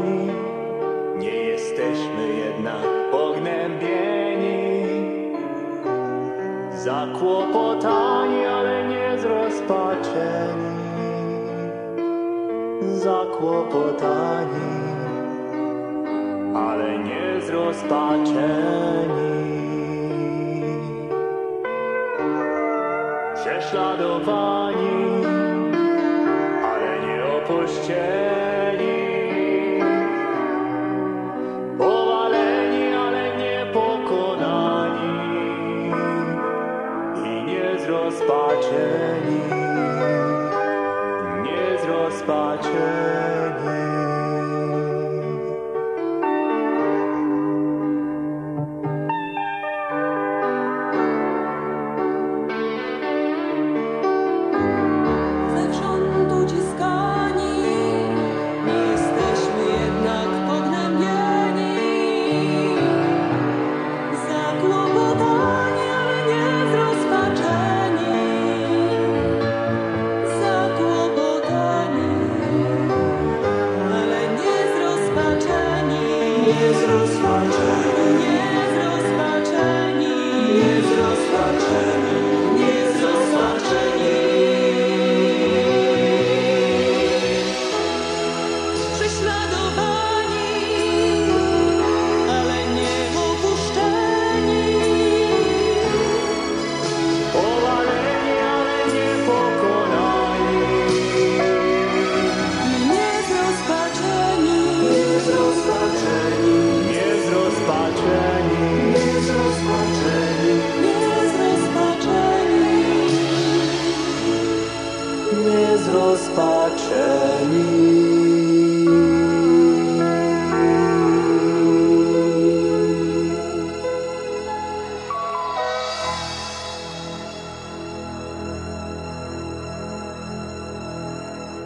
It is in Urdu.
ائی یہ پوائی پوانی Senhor. رسوچانی رسوچانی سر سی روز پاٹ